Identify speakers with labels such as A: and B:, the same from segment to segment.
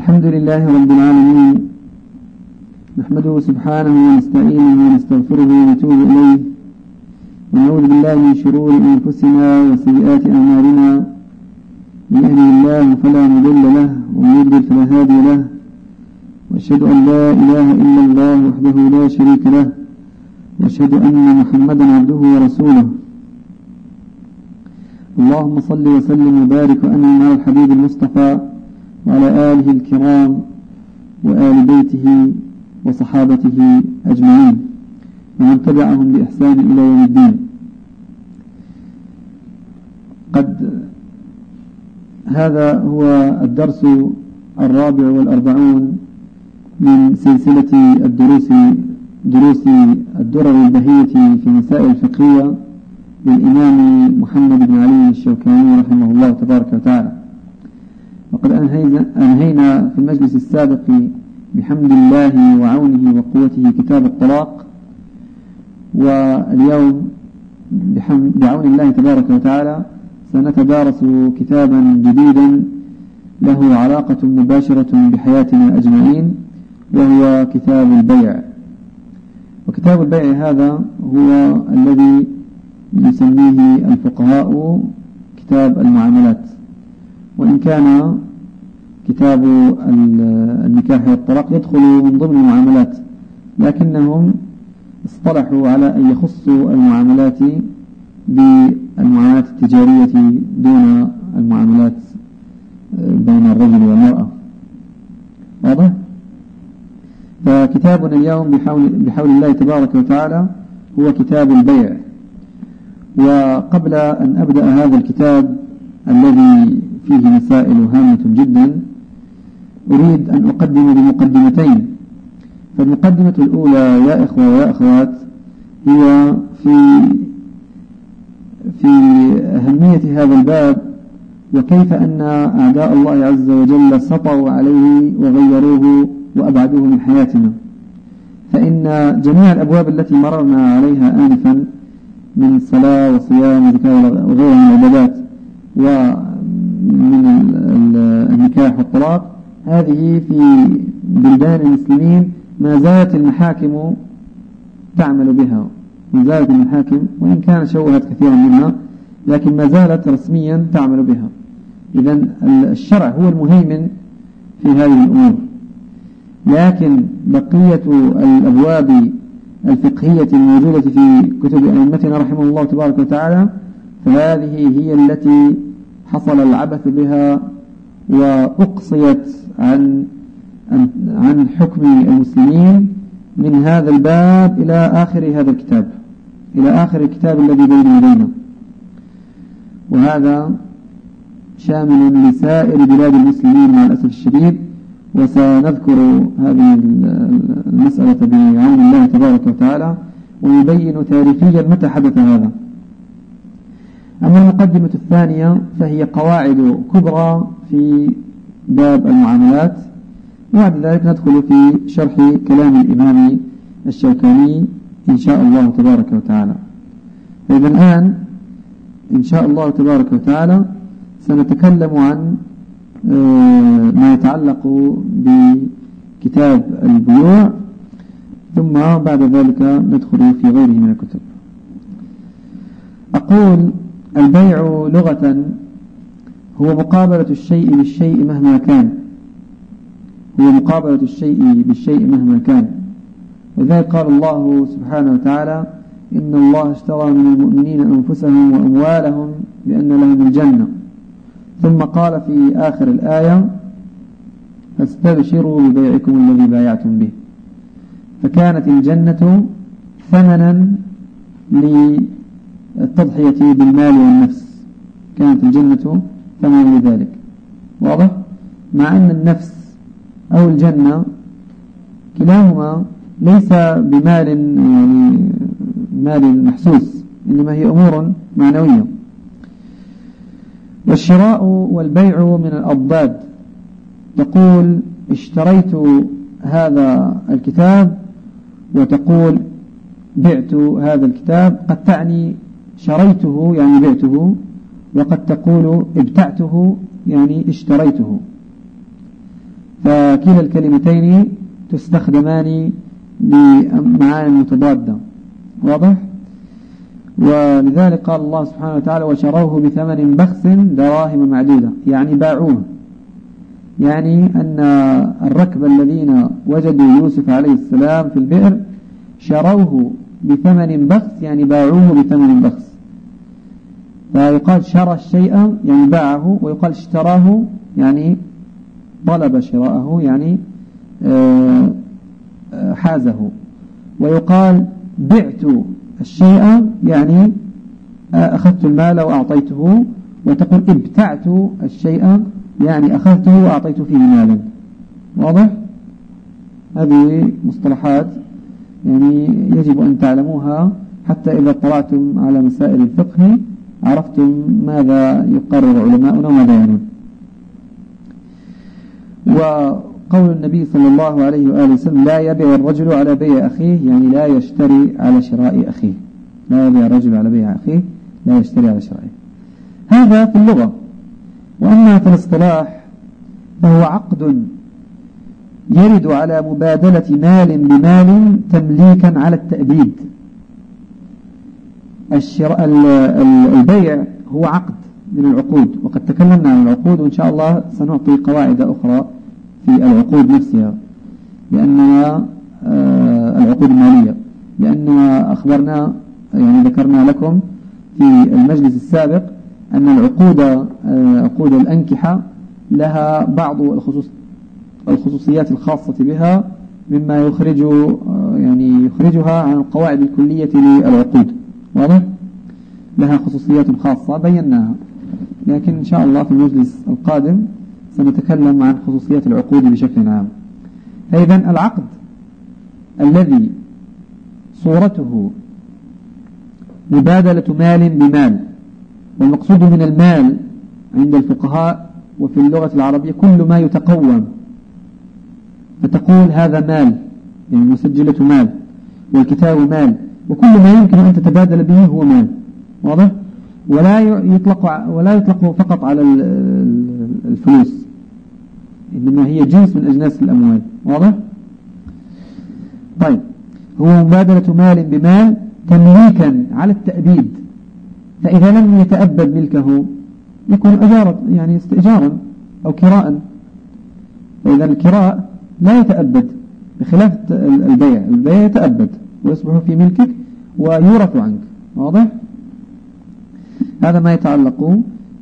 A: الحمد لله رب العالمين نحمده سبحانه ونستعينه ونستغفره ونتوب إليه ونعوذ بالله من شرور أنفسنا وسيئات أعمالنا من يهده الله فلا مضل له ومن يضلل فلا هادي له وأشهد أن لا إله إلا الله وحده لا شريك له وأشهد أن محمدا عبده ورسوله. اللهم صل وسلم وبارك وأنعم على الحبيب المصطفى وعلى آله الكرام وآل بيته وصحابته أجمعين ومن تبعهم بإحسان إلى يوم الدين. قد هذا هو الدرس الرابع والأربعون من سلسلة الدروس دروس الدرر البهية في مسائل الفقهية للإمام محمد بن علي الشوكاني رحمه الله تبارك وتعالى. وقد أنهينا في المجلس السابق بحمد الله وعونه وقوته كتاب الطلاق واليوم بعون الله تبارك وتعالى سنتدارس كتابا جديدا له علاقة مباشرة بحياتنا أجمعين وهو كتاب البيع. وكتاب البيع هذا هو الذي يسميه الفقهاء كتاب المعاملات. وإن كان كتاب النكاح والطلاق يدخل من ضمن المعاملات لكنهم اصطلحوا على أن يخصوا المعاملات بالمعاملات التجارية دون المعاملات بين الرجل والمرأة واضح؟ فكتابنا اليوم بحول, بحول الله تبارك وتعالى هو كتاب البيع وقبل أن أبدأ هذا الكتاب الذي فيه مسائل هامة جدا أريد أن أقدم بمقدمتين فالمقدمة الأولى يا إخوة ويا أخوات هي في في أهمية هذا الباب وكيف أن أعداء الله عز وجل سطوا عليه وغيروه وأبعدوه من حياتنا. فإن جميع الأبواب التي مررنا عليها آنفا من صلاة وصيام وغيرها من العبادات ومن النكاح والطلاق هذه في بلدان المسلمين ما زالت المحاكم تعمل بها ما زالت المحاكم وإن كان شوهت كثيرا منها لكن ما زالت رسميا تعمل بها. إذا الشرع هو المهيمن في هذه الأمور. لكن بقية الأبواب الفقهية الموجودة في كتب أئمتنا رحمه الله تبارك وتعالى فهذه هي التي حصل العبث بها وأقصيت عن عن حكم المسلمين من هذا الباب إلى آخر هذا الكتاب إلى آخر الكتاب الذي بين يدينا وهذا شامل لسائر بلاد المسلمين مع الأسف الشديد وسنذكر هذه المسألة بعون الله تبارك وتعالى ويبين تاريخيا متى حدث هذا. أما المقدمة الثانية فهي قواعد كبرى في باب المعاملات وبعد ذلك ندخل في شرح كلام الإمام الشوكاني إن شاء الله تبارك وتعالى. فإذا الآن إن شاء الله تبارك وتعالى سنتكلم عن آه، ما يتعلق بكتاب البيوع ثم بعد ذلك ندخل في غيره من الكتب. أقول البيع لغة هو مقابلة الشيء بالشيء مهما كان. هو مقابلة الشيء بالشيء مهما كان. وذلك قال الله سبحانه وتعالى إن الله اشترى من المؤمنين أنفسهم وأموالهم بأن لهم الجنة. ثم قال في آخر الآية فاستبشروا ببيعكم الذي بايعتم به. فكانت الجنة ثمنا للتضحية بالمال والنفس. كانت الجنة ثمنا لذلك واضح؟ مع أن النفس أو الجنة كلاهما ليس بمال يعني مال محسوس إنما هي أمور معنوية. والشراء والبيع من الأضداد. تقول اشتريت هذا الكتاب وتقول بعت هذا الكتاب قد تعني شريته يعني بعته وقد تقول ابتعته يعني اشتريته. فكلا الكلمتين تستخدمان بمعاني متضادة واضح؟ ولذلك قال الله سبحانه وتعالى وشروه بثمن بخس دراهم معدودة. يعني باعوه. يعني أن الركب الذين وجدوا يوسف عليه السلام في البئر شروه بثمن بخس يعني باعوه بثمن بخس. فيقال شرى الشيء يعني باعه ويقال اشتراه يعني طلب شراءه يعني آه، آه، حازه. ويقال بعت الشيء يعني آه، أخذت المال وأعطيته. وتقول ابتعت الشيء يعني أخذته وأعطيت فيه مالا. واضح؟ هذه مصطلحات يعني يجب أن تعلموها حتى إذا اطلعتم على مسائل الفقه. عرفتم ماذا يقرر علماؤنا وماذا يعنون وقول النبي صلى الله عليه وآله وسلم لا يبيع الرجل على بيع أخيه. يعني لا يشتري على شراء أخيه. لا يبيع الرجل على بيع أخيه لا يشتري على شرائه هذا في اللغة. وأما في الاصطلاح فهو عقد يرد على مبادلة مال بمال تمليكا على التأبيد. الشراء البيع هو عقد من العقود وقد تكلمنا عن العقود وإن شاء الله سنعطي قواعد أخرى في العقود نفسها. لأنها آه، العقود المالية. لأننا أخبرنا يعني ذكرنا لكم في المجلس السابق أن العقود آه، عقود الأنكحة لها بعض الخصوص الخصوصيات الخاصة بها مما يخرج آه، يعني يخرجها عن القواعد الكلية للعقود. واضح؟ لها خصوصيات خاصة بيناها. لكن إن شاء الله في المجلس القادم سنتكلم عن خصوصيات العقود بشكل عام. فإذا العقد الذي صورته مبادلة مال بمال والمقصود من المال عند الفقهاء وفي اللغة العربية كل ما يتقوم. فتقول هذا مال يعني مسجلة مال والكتاب مال. وكل ما يمكن أن تتبادل به هو مال. واضح؟ ولا يطلق ولا يطلق فقط على الفلوس. إنما هي جنس من أجناس الأموال. واضح؟ طيب. هو مبادلة مال بمال تمليكا على التأبيد. فإذا لم يتأبد ملكه يكون أجارة يعني استئجارا أو كراء. فإذا الكراء لا يتأبد. بخلاف البيع. البيع يتأبد. ويصبح في ملكك ويورث عنك. واضح؟ هذا ما يتعلق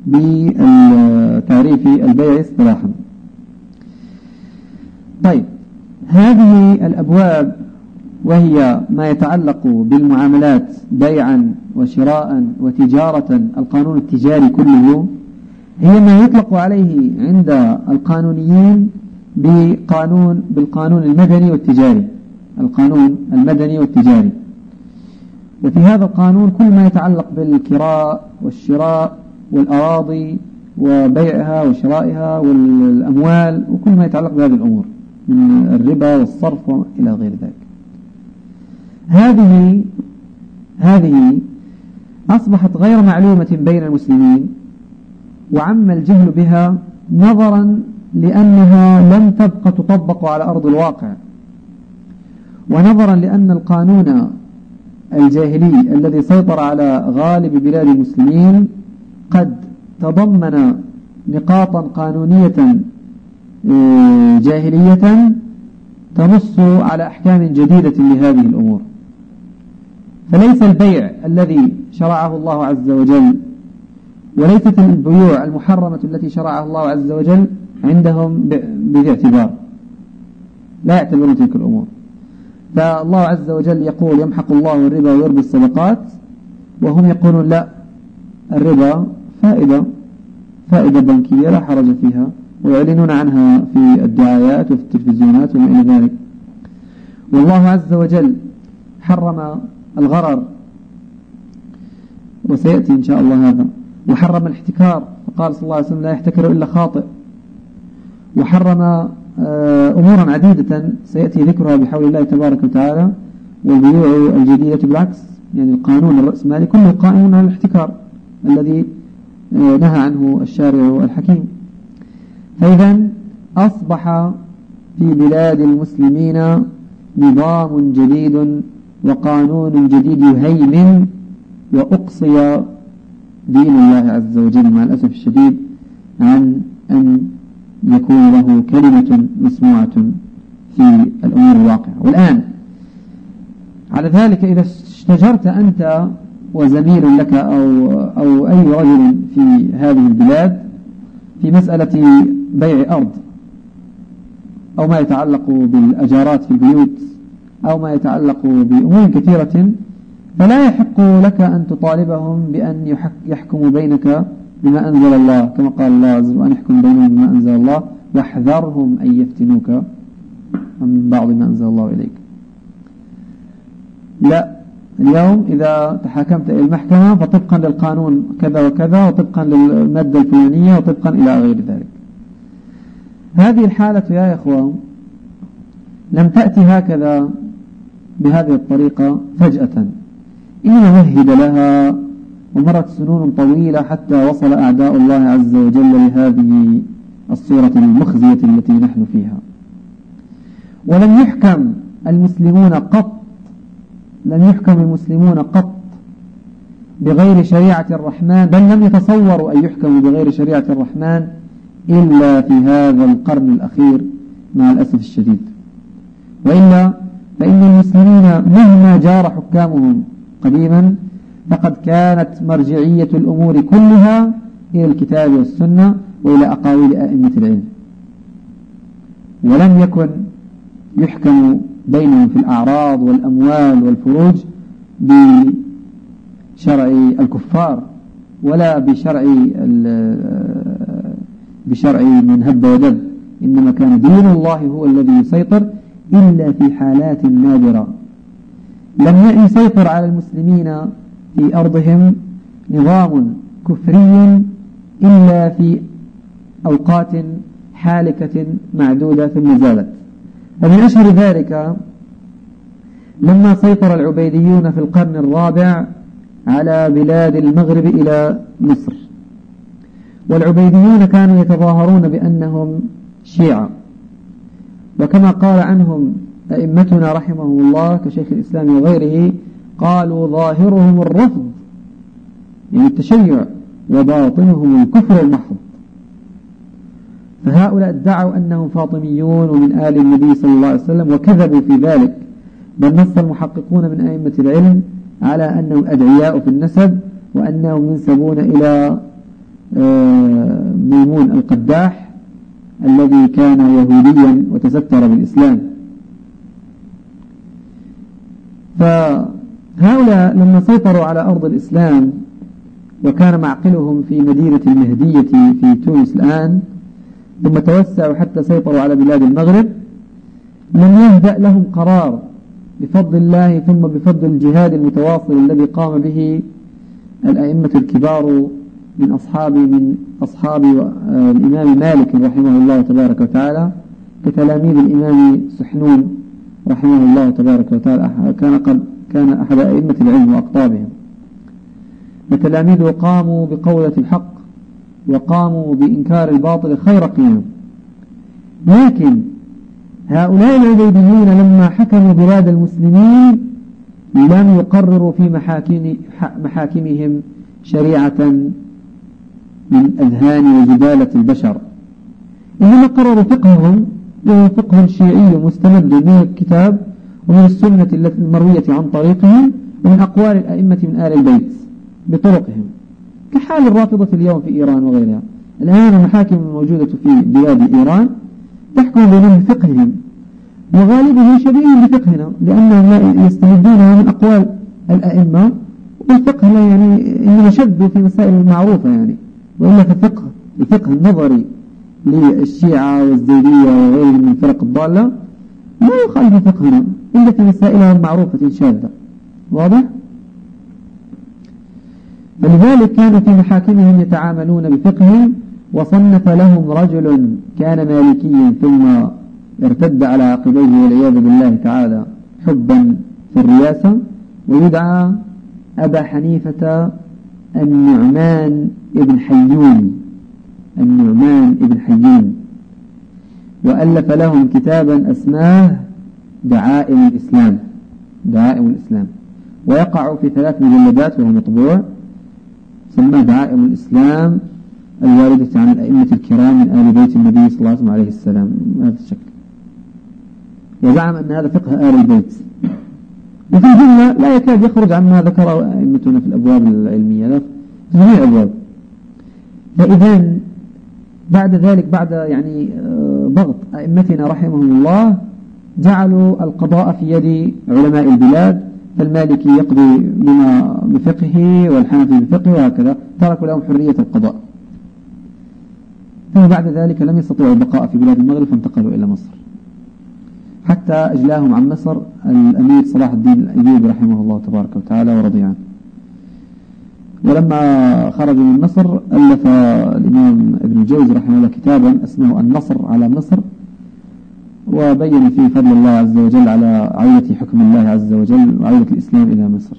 A: بتعريف البيع اصطلاحا. طيب هذه الأبواب وهي ما يتعلق بالمعاملات بيعا وشراء وتجارة القانون التجاري كله هي ما يطلق عليه عند القانونيين بقانون بالقانون المدني والتجاري. القانون المدني والتجاري. وفي هذا القانون كل ما يتعلق بالكراء والشراء والأراضي وبيعها وشرائها والأموال وكل ما يتعلق بهذه الأمور من الربا والصرف إلى غير ذلك. هذه هذه أصبحت غير معلومة بين المسلمين وعم الجهل بها نظرا لأنها لم تبقى تطبق على أرض الواقع ونظرا لأن القانون الجاهلي الذي سيطر على غالب بلاد المسلمين قد تضمن نقاطا قانونية آه، جاهلية تنص على أحكام جديدة لهذه الأمور. فليس البيع الذي شرعه الله عز وجل وليست البيوع المحرمة التي شرعها الله عز وجل عندهم بذي اعتبار لا يعتبرون تلك الأمور. فالله عز وجل يقول يمحق الله الربا ويربي الصدقات وهم يقولون لا الربا فائدة فائدة بنكية لا حرج فيها ويعلنون عنها في الدعايات وفي التلفزيونات وما إلى ذلك. والله عز وجل حرم الغرر وسيأتي إن شاء الله هذا. وحرم الاحتكار فقال صلى الله عليه وسلم لا يحتكر إلا خاطئ. وحرم أمورا عديدة سيأتي ذكرها بحول الله تبارك وتعالى والبيوع الجديدة بالعكس يعني القانون الرأسمالي كله قائم على الاحتكار الذي آه، نهى عنه الشارع الحكيم. فإذا أصبح في بلاد المسلمين نظام جديد وقانون جديد يهيمن وأقصي دين الله عز وجل مع الأسف الشديد عن أن يكون له كلمة مسموعة في الأمور الواقعة. والآن على ذلك إذا اشتجرت أنت وزميل لك أو, أو أي رجل في هذه البلاد في مسألة بيع أرض أو ما يتعلق بالأجارات في البيوت أو ما يتعلق بأمور كثيرة فلا يحق لك أن تطالبهم بأن يحكموا بينك بما أنزل الله كما قال الله عز وجل أن يحكم بينهم بما أنزل الله واحذرهم أن يفتنوك. من بعض ما أنزل الله إليك. لا اليوم إذا تحاكمت إلى المحكمة فطبقا للقانون كذا وكذا وطبقا للمادة الفلانية وطبقا إلى غير ذلك. هذه الحالة يا إخوة لم تأتي هكذا بهذه الطريقة فجأة. إنما مهد لها ومرت سنون طويلة حتى وصل أعداء الله عز وجل لهذه الصورة المخزية التي نحن فيها. ولم يحكم المسلمون قط لم يحكم المسلمون قط بغير شريعة الرحمن بل لم يتصوروا أن يحكموا بغير شريعة الرحمن إلا في هذا القرن الأخير مع الأسف الشديد. وإلا فإن المسلمين مهما جار حكامهم قديما فقد كانت مرجعية الأمور كلها إلى الكتاب والسنة وإلى أقاويل أئمة العلم. ولم يكن يحكم بينهم في الأعراض والأموال والفروج بشرع الكفار ولا بشرع بشرع من هب ودب. إنما كان دين الله هو الذي يسيطر إلا في حالات نادرة. لم يسيطر على المسلمين في أرضهم نظام كفري إلا في أوقات حالكة معدودة ثم زالت. ومن أشهر ذلك لما سيطر العبيديون في القرن الرابع على بلاد المغرب إلى مصر. والعبيديون كانوا يتظاهرون بأنهم شيعة. وكما قال عنهم أئمتنا رحمهم الله كشيخ الإسلام وغيره قالوا ظاهرهم الرفض يعني التشيع وباطنهم الكفر المحض فهؤلاء ادعوا أنهم فاطميون ومن آل النبي صلى الله عليه وسلم وكذبوا في ذلك بل نص المحققون من أئمة العلم على أنهم أدعياء في النسب وأنهم ينسبون إلى آه، ميمون القداح الذي كان يهوديا وتستر بالإسلام. فهؤلاء لما سيطروا على أرض الإسلام وكان معقلهم في مدينة المهدية في تونس الآن ثم توسعوا حتى سيطروا على بلاد المغرب لم يهدأ لهم قرار بفضل الله ثم بفضل الجهاد المتواصل الذي قام به الأئمة الكبار من أصحاب من أصحاب الإمام مالك رحمه الله تبارك وتعالى كتلاميذ الإمام سحنون رحمه الله تبارك وتعالى كان قد كان أحد أئمة العلم وأقطابهم. وتلاميذه قاموا بقولة الحق وقاموا بإنكار الباطل خير قيام لكن هؤلاء العبيديون لما حكموا بلاد المسلمين لم يقرروا في محاكم محاكمهم شريعة من أذهان وجبالة البشر. إنما قرروا فقههم وهو فقه شيعي مستمد من الكتاب ومن السنة التي المروية عن طريقهم ومن أقوال الأئمة من آل البيت بطرقهم كحال الرافضة اليوم في إيران وغيرها. الآن المحاكم الموجودة في بلاد إيران تحكم بينهم بفقههم وغالبه شبيه بفقهنا لأنهم يستمدون من أقوال الأئمة والفقه لا يعني إنما شدوا في مسائل المعروفة يعني وإلا فالفقه الفقه النظري للشيعة والزيدية وغيرهم من الفرق الضالة لا يخالف فقهنا. إلا في مسائلها المعروفة شاذة واضح؟ فلذلك كانوا في محاكمهم يتعاملون بفقههم وصنف لهم رجل كان مالكيا ثم ارتد على عقبيه والعياذ بالله تعالى حبا في الرياسة ويدعى أبا حنيفة النعمان ابن حيون. النعمان ابن حيون. وألف لهم كتابا أسماه دعائم الإسلام. دعائم الإسلام. ويقع في ثلاث مجلدات وهو مطبوع سماه دعائم الإسلام الواردة عن الأئمة الكرام من آل بيت النبي صلى الله عليه السلام هذا الشكل وزعم أن هذا فقه آل البيت. وفي الجملة لا يكاد يخرج عما ذكره أئمتنا في الأبواب العلمية. لا في جميع الأبواب. فإذا بعد ذلك بعد يعني آه، ضغط أئمتنا رحمهم الله جعلوا القضاء في يد علماء البلاد فالمالكي يقضي بما بفقهه والحنفي بفقهه وهكذا تركوا لهم حرية القضاء. ثم بعد ذلك لم يستطيعوا البقاء في بلاد المغرب فانتقلوا إلى مصر. حتى أجلاهم عن مصر الأمير صلاح الدين الأيوبي رحمه الله تبارك وتعالى ورضي عنه. ولما خرجوا من مصر ألف الإمام ابن الجوزي رحمه الله كتابا اسمه النصر على مصر وبين فيه فضل الله عز وجل على عودة حكم الله عز وجل وعودة الإسلام إلى مصر.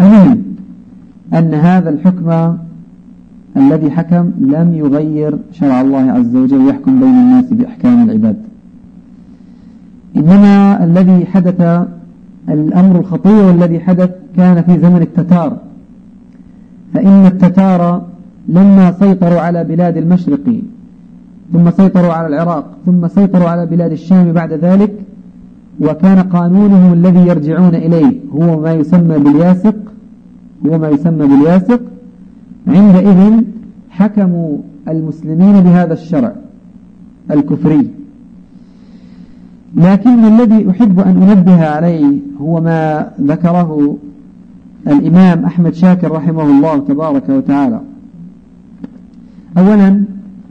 A: المهم أن هذا الحكم الذي حكم لم يغير شرع الله عز وجل ويحكم بين الناس بأحكام العباد. إنما الذي حدث الأمر الخطير الذي حدث كان في زمن التتار. فإن التتار لما سيطروا على بلاد المشرق ثم سيطروا على العراق ثم سيطروا على بلاد الشام بعد ذلك وكان قانونهم الذي يرجعون إليه هو ما يسمى بالياسق هو ما يسمى بالياسق. عندئذ حكموا المسلمين بهذا الشرع الكفري. لكن الذي أحب أن أنبه عليه هو ما ذكره الإمام أحمد شاكر رحمه الله تبارك وتعالى. أولا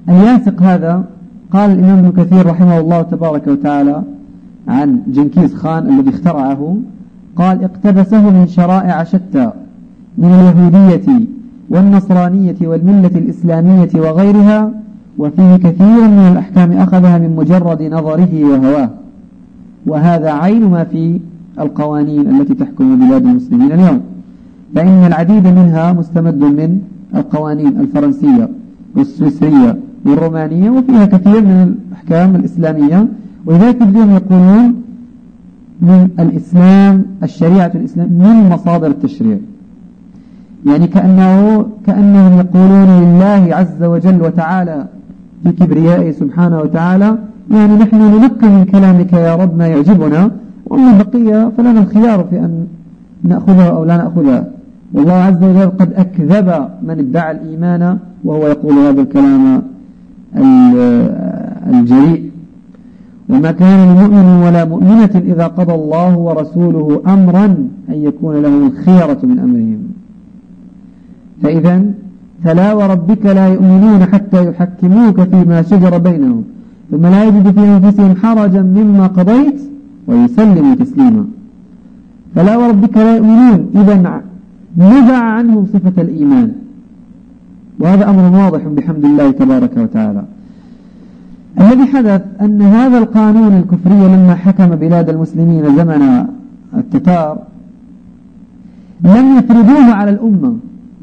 A: الياسق هذا قال الإمام ابن كثير رحمه الله تبارك وتعالى عن جنكيز خان الذي اخترعه قال اقتبسه من شرائع شتى من اليهودية والنصرانية والملة الإسلامية وغيرها وفيه كثير من الأحكام أخذها من مجرد نظره وهواه وهذا عين ما في القوانين التي تحكم بلاد المسلمين اليوم. فإن العديد منها مستمد من القوانين الفرنسية والسويسرية والرومانية وفيها كثير من الأحكام الإسلامية. ولذلك تجدون يقولون من الإسلام الشريعة الإسلام من مصادر التشريع. يعني كأنه كأنهم يقولون لله عز وجل وتعالى في كبريائه سبحانه وتعالى يعني نحن ننقي من كلامك يا رب ما يعجبنا وأما البقية فلنا الخيار في أن نأخذها أو لا نأخذها. والله عز وجل قد أكذب من ادعى الإيمان وهو يقول هذا الكلام. الجريء. وما كان لمؤمن ولا مؤمنة إذا قضى الله ورسوله أمرا أن يكون له الخيرة من أمرهم. فإذا فلا وربك لا يؤمنون حتى يحكموك فيما شجر بينهم. ثم لا يجد في أنفسهم حرجا مما قضيت ويسلموا تسليما. فلا وربك لا يؤمنون. إذا نزع عنهم صفة الإيمان. وهذا أمر واضح بحمد الله تبارك وتعالى. الذي حدث أن هذا القانون الكفري لما حكم بلاد المسلمين زمن التتار لم يفرضوه على الأمة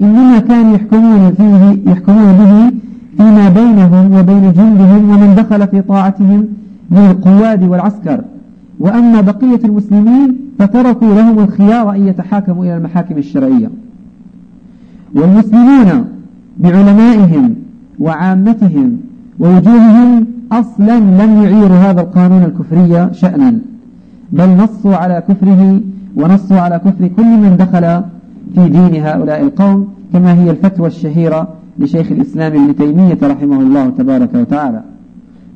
A: إنما كانوا يحكمون فيه يحكمون به فيما بينهم وبين جندهم ومن دخل في طاعتهم من القواد والعسكر. وأما بقية المسلمين فتركوا لهم الخيار أن يتحاكموا إلى المحاكم الشرعية. والمسلمون بعلمائهم وعامتهم ووجوههم أصلا لم يعيروا هذا القانون الكفري شأنا بل نصوا على كفره ونصوا على كفر كل من دخل في دين هؤلاء القوم كما هي الفتوى الشهيرة لشيخ الإسلام ابن تيمية رحمه الله تبارك وتعالى.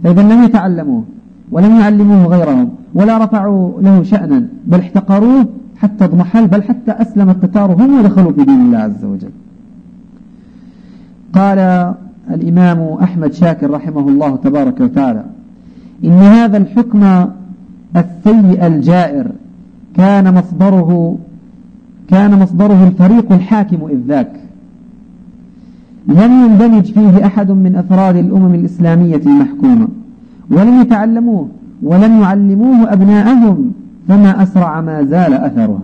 A: فإذا لم يتعلموه ولم يعلموه غيرهم ولا رفعوا له شأنا بل احتقروه حتى اضمحل بل حتى أسلم التتار هم ودخلوا في دين الله عز وجل. قال الإمام أحمد شاكر رحمه الله تبارك وتعالى إن هذا الحكم السيء الجائر كان مصدره كان مصدره الفريق الحاكم إذ ذاك. لم يندمج فيه أحد من أفراد الأمم الإسلامية المحكومة ولم يتعلموه ولم يعلموه أبناءهم فما أسرع ما زال أثره.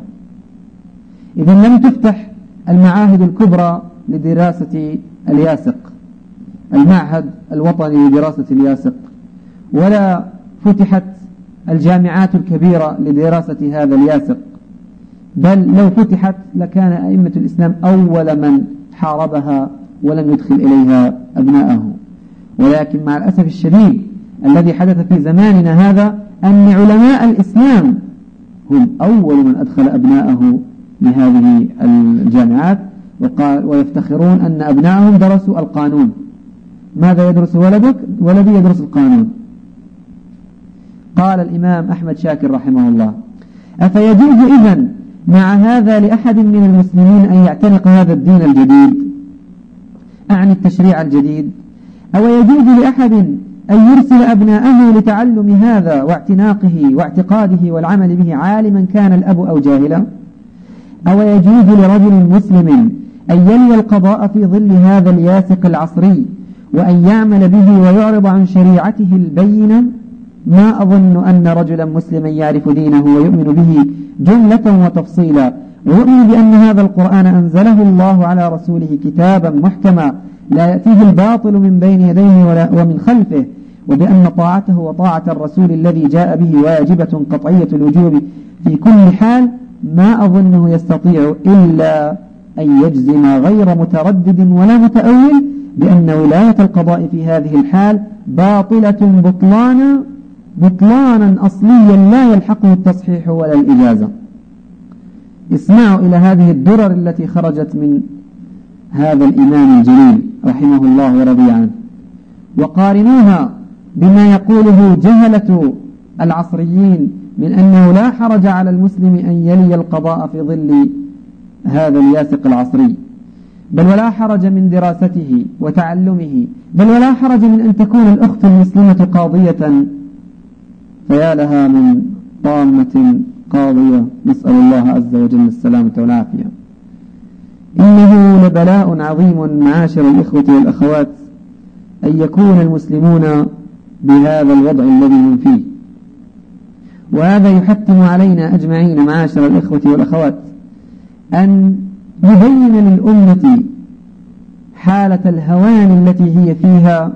A: إذا لم تفتح المعاهد الكبرى لدراسة الياسق المعهد الوطني لدراسة الياسق. ولا فتحت الجامعات الكبيرة لدراسة هذا الياسق. بل لو فتحت لكان أئمة الإسلام أول من حاربها ولم يدخل إليها أبناءه. ولكن مع الأسف الشديد الذي حدث في زماننا هذا أن علماء الإسلام هم أول من أدخل أبناءه لهذه الجامعات. وقال ويفتخرون أن أبنائهم درسوا القانون. ماذا يدرس ولدك؟ ولدي يدرس القانون. قال الإمام أحمد شاكر رحمه الله أفيجوز إذن مع هذا لأحد من المسلمين أن يعتنق هذا الدين الجديد؟ أعني التشريع الجديد. أو يجوز لأحد أن يرسل أبناءه لتعلم هذا واعتناقه واعتقاده والعمل به عالما كان الأب أو جاهلا؟ أو يجوز لرجل مسلم أن يلي القضاء في ظل هذا الياسق العصري وأن يعمل به ويعرض عن شريعته البينة. ما أظن أن رجلا مسلما يعرف دينه ويؤمن به جملة وتفصيلا. ويؤمن بأن هذا القرآن أنزله الله على رسوله كتابا محكما لا يأتيه الباطل من بين يديه ولا ومن خلفه وبأن طاعته وطاعة الرسول الذي جاء به واجبة قطعية الوجوب في كل حال. ما أظنه يستطيع إلا أن يجزم غير متردد ولا متأول بأن ولاية القضاء في هذه الحال باطلة بطلانا بطلانا أصليا لا يلحقه التصحيح ولا الإجازة. اسمعوا إلى هذه الدرر التي خرجت من هذا الإمام الجليل رحمه الله ورضي عنه وقارنوها بما يقوله جهلة العصريين من أنه لا حرج على المسلم أن يلي القضاء في ظل هذا الياسق العصري. بل ولا حرج من دراسته وتعلمه. بل ولا حرج من أن تكون الأخت المسلمة قاضية. فيا لها من طامة قاضية. نسأل الله عز وجل السلامة والعافية. إنه لبلاء عظيم معاشر الإخوة والأخوات أن يكون المسلمون بهذا الوضع الذي هم فيه. وهذا يحتم علينا أجمعين معاشر الإخوة والأخوات. أن نبين للأمة حالة الهوان التي هي فيها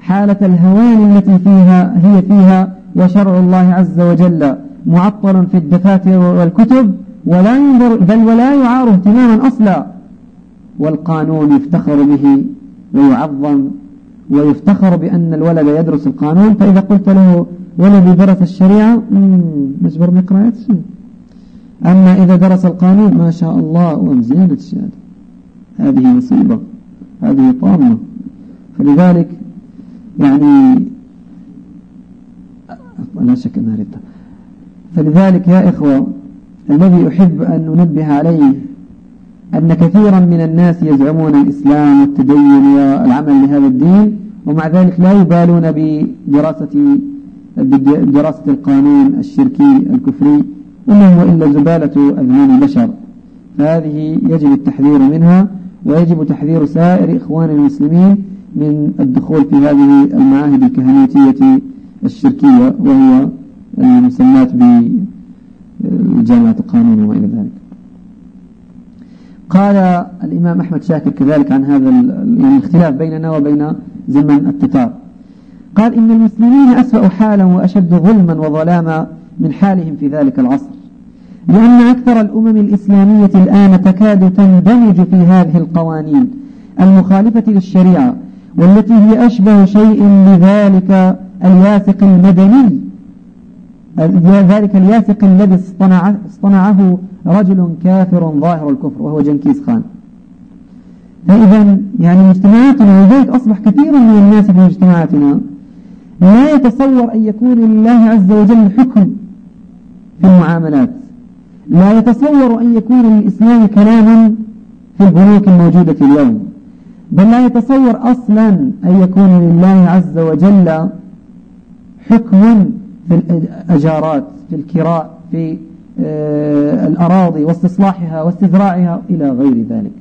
A: حالة الهوان التي فيها هي فيها وشرع الله عز وجل معطل في الدفاتر والكتب ولا ينظر بل ولا يعار اهتماما أصلا. والقانون يفتخر به ويعظم ويفتخر بأن الولد يدرس القانون. فإذا قلت له ولدي درس الشريعة مجبر ما يقرأ أما إذا درس القانون ما شاء الله ومزيانة الشهادة. هذه مصيبة هذه طامة. فلذلك يعني لا شك أنها ردة فلذلك يا إخوة الذي أحب أن ننبه عليه أن كثيرا من الناس يزعمون الإسلام والتدين والعمل لهذا الدين ومع ذلك لا يبالون بدراسة بدراسة القانون الشركي الكفري. وما هو إلا زبالة أذهان البشر. فهذه يجب التحذير منها ويجب تحذير سائر إخوان المسلمين من الدخول في هذه المعاهد الكهنوتية الشركية وهي المسمات بجامعة القانون وما إلى ذلك. قال الإمام أحمد شاكر كذلك عن هذا يعني الاختلاف بيننا وبين زمن التتار. قال إن المسلمين أسوأ حالا وأشد ظلما وظلاما من حالهم في ذلك العصر. لأن أكثر الأمم الإسلامية الآن تكاد تندمج في هذه القوانين المخالفة للشريعة والتي هي أشبه شيء لذلك الياسق المدني ذلك الياسق الذي اصطنع اصطنعه رجل كافر ظاهر الكفر وهو جنكيز خان. فإذا يعني مجتمعاتنا ولذلك أصبح كثير من الناس في مجتمعاتنا لا يتصور أن يكون لله عز وجل حكم في المعاملات. لا يتصور أن يكون للإسلام كلام في البنوك الموجودة اليوم. بل لا يتصور أصلا أن يكون لله عز وجل حكم في الأجارات في الكراء في آه، الأراضي واستصلاحها واستزراعها إلى غير ذلك.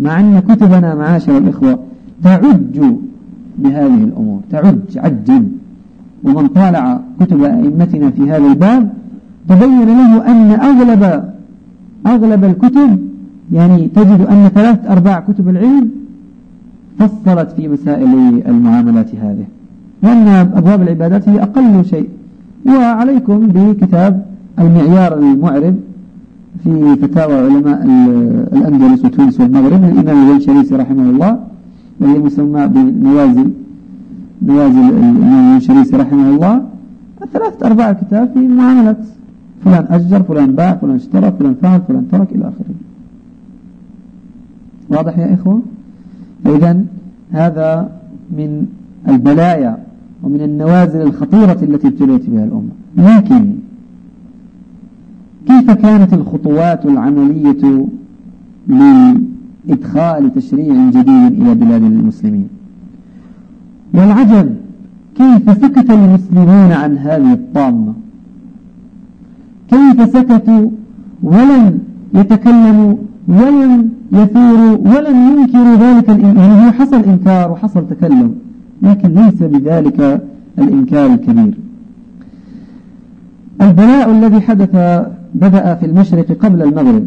A: مع أن كتبنا معاشر الإخوة تعج بهذه الأمور تعج عجا ومن طالع كتب أئمتنا في هذا الباب تبين له أن أغلب أغلب الكتب يعني تجد أن ثلاث أرباع كتب العلم فصلت في مسائل المعاملات هذه وأن أبواب العبادات هي أقل شيء. وعليكم بكتاب المعيار المعرب في فتاوى علماء الأندلس وتونس والمغرب للإمام الشريسي رحمه الله وهي مسمى بنوازل نوازل الإمام الشريسي رحمه الله. ثلاثة أرباع كتاب في معاملة فلان أجر فلان باع فلان اشترى فلان فعل فلان ترك إلى آخره. واضح يا إخوة؟ إذا هذا من البلايا ومن النوازل الخطيرة التي ابتليت بها الأمة. لكن كيف كانت الخطوات العملية لإدخال تشريع جديد إلى بلاد المسلمين؟ والعجب كيف سكت المسلمون عن هذه الطامة؟ كيف سكتوا ولم يتكلموا ولم يثوروا ولم ينكروا ذلك يعني هو حصل إنكار وحصل تكلم لكن ليس بذلك الإنكار الكبير. البلاء الذي حدث بدأ في المشرق قبل المغرب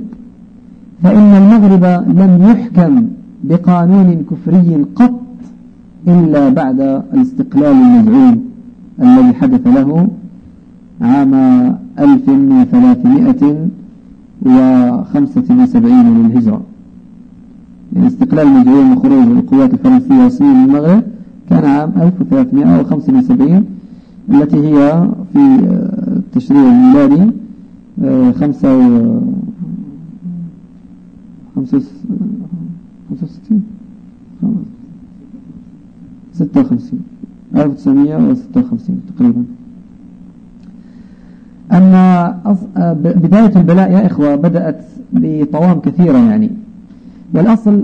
A: فإن المغرب لم يحكم بقانون كفري قط إلا بعد الاستقلال المزعوم الذي حدث له عام 1375 للهجرة. استقلال المزعوم وخروج القوات الفرنسية من المغرب كان عام 1375 التي هي في التشريع الميلادي خمسة و خمسة وستين. ستة وخمسين. ألف وتسعمية وستة وخمسين تقريبا. أما بداية البلاء يا إخوة بدأت بطوام كثيرة يعني. والأصل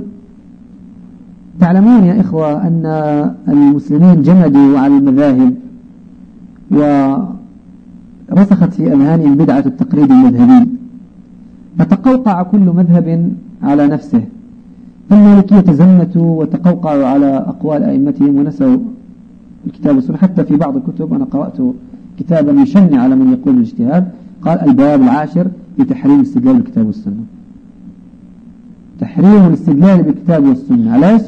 A: تعلمون يا إخوة أن المسلمين جمدوا على المذاهب ورسخت في أذهانهم بدعة التقليد المذهبي. فتقوقع كل مذهب على نفسه. فالمالكية تزمتوا وتقوقعوا على أقوال أئمتهم ونسوا الكتاب والسنة. حتى في بعض الكتب أنا قرأت كتابا يشنع على من يقول الاجتهاد؟ قال الباب العاشر في تحريم الاستدلال بالكتاب والسنة. تحريم الاستدلال بالكتاب والسنة. علاش؟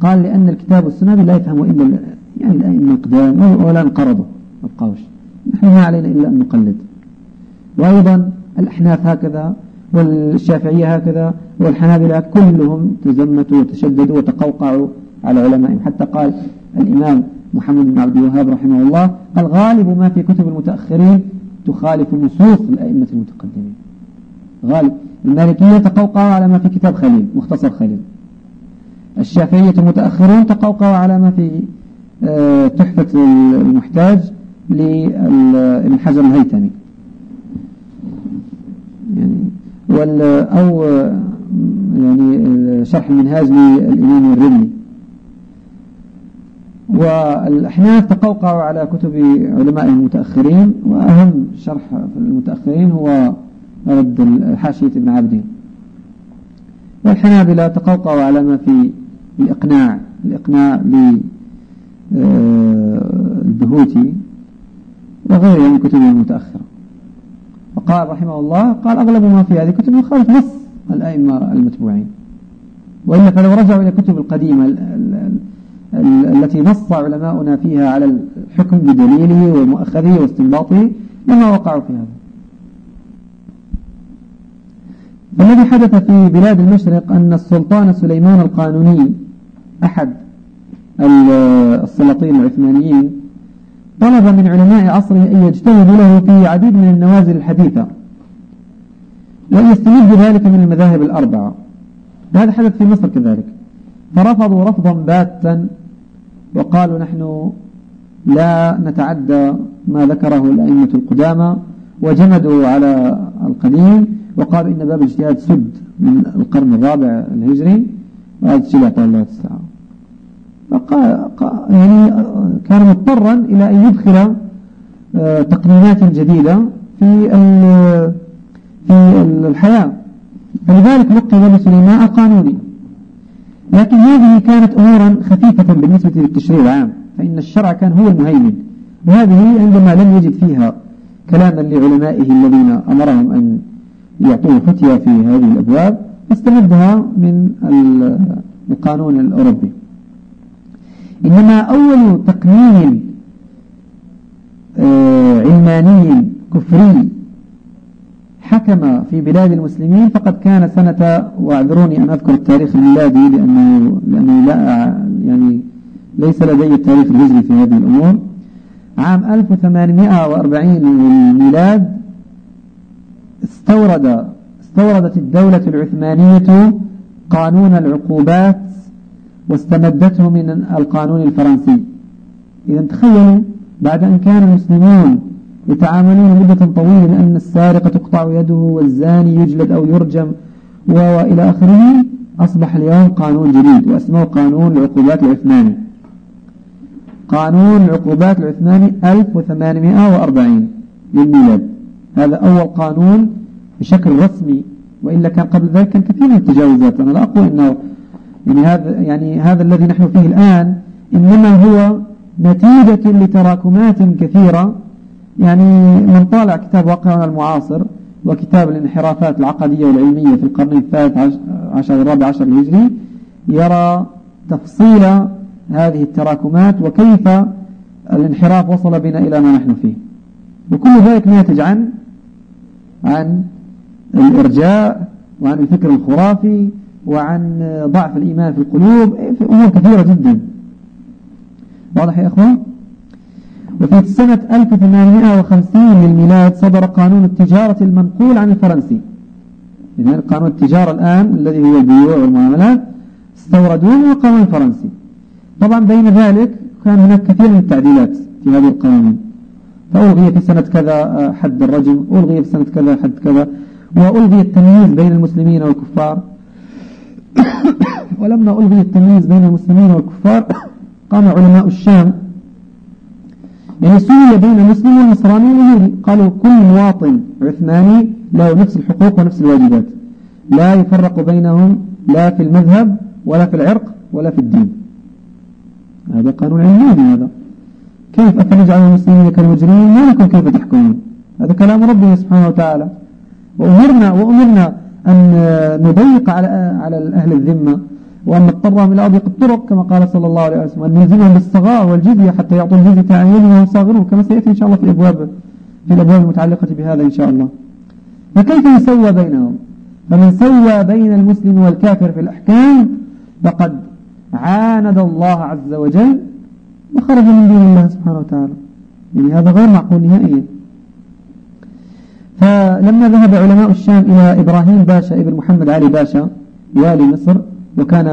A: قال لأن الكتاب والسنة لا يفهموا إلا يعني الأئمة القدام ولا انقرضوا ما بقاوش. نحن ما علينا إلا أن نقلد. وأيضا الأحناف هكذا والشافعية هكذا والحنابلة كلهم تزمتوا وتشددوا وتقوقعوا على علمائهم. حتى قال الإمام محمد بن عبد الوهاب رحمه الله قال غالب ما في كتب المتأخرين تخالف نصوص الأئمة المتقدمين. غالب. المالكية تقوقعوا على ما في كتاب خليل مختصر خليل. الشافعية المتأخرون تقوقعوا على ما في آه، تحفة المحتاج لابن حجر الهيتمي. يعني وال أو يعني شرح المنهاج للإمام الرملي والأحناف تقوقعوا على كتب علمائهم المتأخرين وأهم شرح في المتأخرين هو رد حاشية ابن عبدين والحنابلة تقوقعوا على ما في الإقناع الإقناع للبهوتي وغيرها من كتبه المتأخرة. وقال رحمه الله قال أغلب ما في هذه الكتب يخالف نص الأئمة المتبوعين. وإلا فلو رجعوا إلى الكتب القديمة التي نص علماؤنا فيها على الحكم بدليله ومؤخذه واستنباطه لما وقعوا في هذا. والذي حدث في بلاد المشرق أن السلطان سليمان القانوني أحد السلاطين العثمانيين طلب من علماء عصره أن يجتهدوا له في عديد من النوازل الحديثة وأن يستمد ذلك من المذاهب الأربعة. هذا حدث في مصر كذلك. فرفضوا رفضا باتا وقالوا نحن لا نتعدى ما ذكره الأئمة القدامى وجمدوا على القديم وقالوا إن باب الاجتهاد سد من القرن الرابع الهجري وهذا الشيء أعطاه الله الساعة فقال يعني كان مضطرا إلى أن يدخل آه، تقنينات جديدة في في الحياة. فلذلك نقل لسليمان القانوني. لكن هذه كانت أمورا خفيفة بالنسبة للتشريع العام فإن الشرع كان هو المهيمن. وهذه عندما لم يجد فيها كلاما لعلمائه الذين أمرهم أن يعطوه فتية في هذه الأبواب استمدها من القانون الأوروبي. إنما أول تقنين آه، علماني كفري حكم في بلاد المسلمين فقد كان سنة واعذروني أن أذكر التاريخ الميلادي لأنه, لأنه لا يعني ليس لدي التاريخ الهجري في هذه الأمور. عام 1840 للميلاد استورد استوردت الدولة العثمانية قانون العقوبات واستمدته من القانون الفرنسي. إذا تخيلوا بعد أن كان المسلمون يتعاملون مدة طويلة لأن السارق تقطع يده والزاني يجلد أو يرجم وإلى آخره أصبح اليوم قانون جديد واسمه قانون العقوبات العثماني. قانون العقوبات العثماني 1840 للميلاد. هذا أول قانون بشكل رسمي وإلا كان قبل ذلك كان كثير من التجاوزات. أنا لا أقول أنه يعني هذا, يعني هذا الذي نحن فيه الآن إنما هو نتيجة لتراكمات كثيرة يعني من طالع كتاب واقعنا المعاصر وكتاب الانحرافات العقدية والعلمية في القرن الثالث عشر الرابع عشر الهجري يرى تفصيل هذه التراكمات وكيف الانحراف وصل بنا إلى ما نحن فيه. وكل ذلك ناتج عن عن الإرجاء وعن الفكر الخرافي وعن ضعف الإيمان في القلوب في أمور كثيرة جدا. واضح يا أخوان؟ وفي سنة 1850 للميلاد صدر قانون التجارة المنقول عن الفرنسي. إذن قانون التجارة الآن الذي هو البيوع والمعاملات استوردوه القانون الفرنسي طبعا بين ذلك كان هناك كثير من التعديلات في هذه القوانين. فألغي في سنة كذا حد الرجم ألغي في سنة كذا حد كذا وألغي التمييز بين المسلمين والكفار. ولما ألغي التمييز بين المسلمين والكفار قام علماء الشام يعني سوي بين المسلم والنصراني واليهودي قالوا كل مواطن عثماني له نفس الحقوق ونفس الواجبات. لا يفرق بينهم لا في المذهب ولا في العرق ولا في الدين. هذا قانون علماني هذا. كيف أفنجعل المسلمين كالمجرمين؟ ما لكم كيف تحكمون؟ هذا كلام ربنا سبحانه وتعالى. وأمرنا وأمرنا أن نضيق على على أهل الذمة. وأن نضطرهم إلى أضيق الطرق كما قال صلى الله عليه وسلم. وأن نلزمهم بالصغار والجزية حتى يعطوا الجزية عن يد كما سيأتي إن شاء الله في الأبواب في الأبواب المتعلقة بهذا إن شاء الله. فكيف يسوى بينهم؟ فمن سوى بين المسلم والكافر في الأحكام فقد عاند الله عز وجل وخرج من دين الله سبحانه وتعالى. يعني هذا غير معقول نهائيا. فلما ذهب علماء الشام إلى إبراهيم باشا ابن محمد علي باشا والي مصر وكان